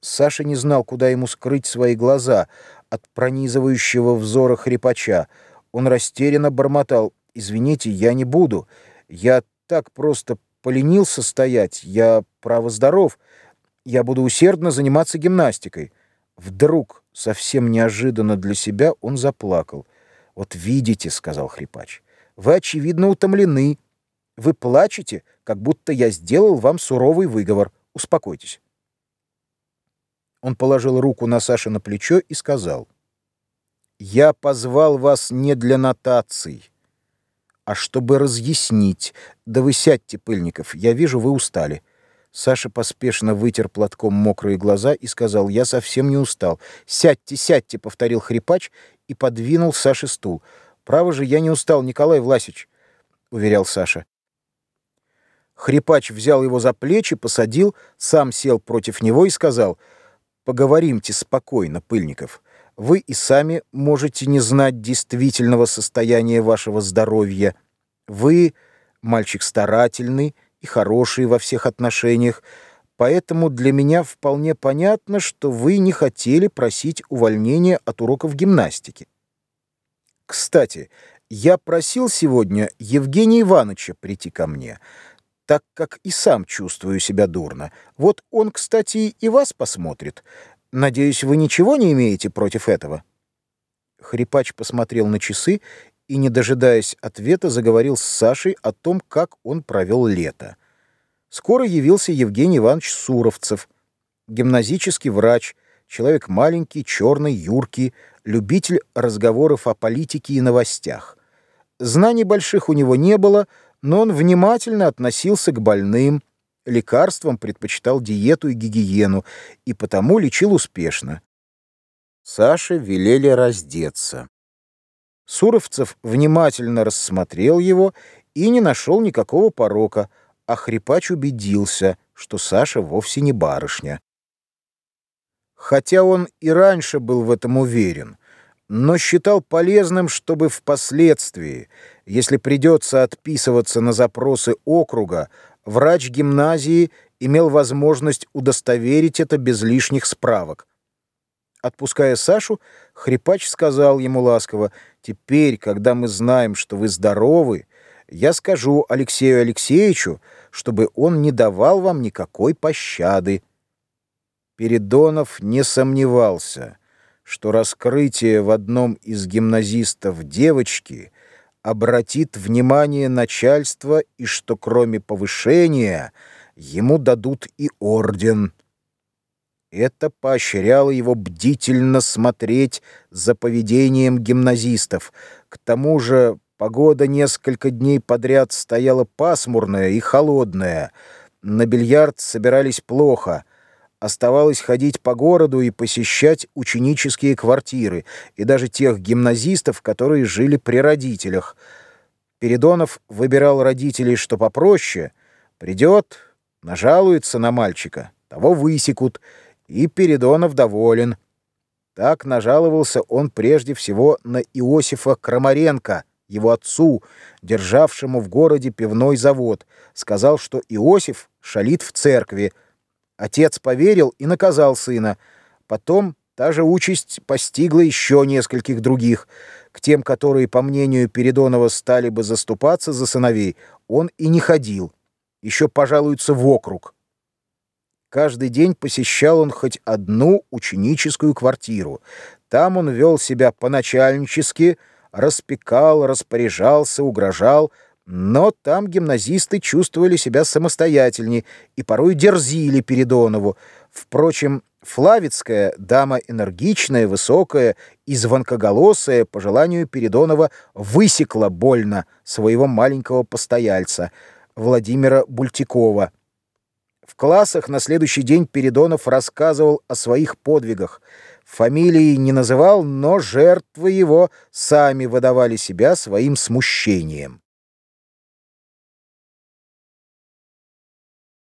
Саша не знал, куда ему скрыть свои глаза от пронизывающего взора хрипача. Он растерянно бормотал. «Извините, я не буду. Я так просто поленился стоять. Я, право, здоров. Я буду усердно заниматься гимнастикой». Вдруг, совсем неожиданно для себя, он заплакал. «Вот видите», — сказал хрипач, — «вы, очевидно, утомлены. Вы плачете, как будто я сделал вам суровый выговор. Успокойтесь». Он положил руку на Саше на плечо и сказал, «Я позвал вас не для нотаций, а чтобы разъяснить. Да вы сядьте, Пыльников, я вижу, вы устали». Саша поспешно вытер платком мокрые глаза и сказал, «Я совсем не устал». «Сядьте, сядьте», — повторил хрипач и подвинул Саше стул. «Право же, я не устал, Николай Власич», — уверял Саша. Хрипач взял его за плечи, посадил, сам сел против него и сказал, «Поговоримте спокойно, Пыльников. Вы и сами можете не знать действительного состояния вашего здоровья. Вы мальчик старательный, и хорошие во всех отношениях, поэтому для меня вполне понятно, что вы не хотели просить увольнения от уроков гимнастики. Кстати, я просил сегодня Евгения Ивановича прийти ко мне, так как и сам чувствую себя дурно. Вот он, кстати, и вас посмотрит. Надеюсь, вы ничего не имеете против этого?» Хрипач посмотрел на часы и, не дожидаясь ответа, заговорил с Сашей о том, как он провел лето. Скоро явился Евгений Иванович Суровцев, гимназический врач, человек маленький, черный, юркий, любитель разговоров о политике и новостях. Знаний больших у него не было, но он внимательно относился к больным, лекарствам предпочитал диету и гигиену, и потому лечил успешно. Саше велели раздеться. Суровцев внимательно рассмотрел его и не нашел никакого порока, а хрипач убедился, что Саша вовсе не барышня. Хотя он и раньше был в этом уверен, но считал полезным, чтобы впоследствии, если придется отписываться на запросы округа, врач гимназии имел возможность удостоверить это без лишних справок. Отпуская Сашу, хрипач сказал ему ласково, «Теперь, когда мы знаем, что вы здоровы, я скажу Алексею Алексеевичу, чтобы он не давал вам никакой пощады». Передонов не сомневался, что раскрытие в одном из гимназистов девочки обратит внимание начальства и что кроме повышения ему дадут и орден. Это поощряло его бдительно смотреть за поведением гимназистов. К тому же погода несколько дней подряд стояла пасмурная и холодная. На бильярд собирались плохо. Оставалось ходить по городу и посещать ученические квартиры, и даже тех гимназистов, которые жили при родителях. Передонов выбирал родителей, что попроще. Придет, нажалуется на мальчика, того высекут — и Передонов доволен. Так нажаловался он прежде всего на Иосифа Крамаренко, его отцу, державшему в городе пивной завод. Сказал, что Иосиф шалит в церкви. Отец поверил и наказал сына. Потом та же участь постигла еще нескольких других. К тем, которые, по мнению Передонова, стали бы заступаться за сыновей, он и не ходил. Еще пожалуются в округ. Каждый день посещал он хоть одну ученическую квартиру. Там он вел себя поначальнически, распекал, распоряжался, угрожал, но там гимназисты чувствовали себя самостоятельнее и порой дерзили Передонову. Впрочем, Флавицкая, дама энергичная, высокая и звонкоголосая, по желанию Передонова, высекла больно своего маленького постояльца, Владимира Бультикова, в классах на следующий день Передонов рассказывал о своих подвигах. Фамилии не называл, но жертвы его сами выдавали себя своим смущением.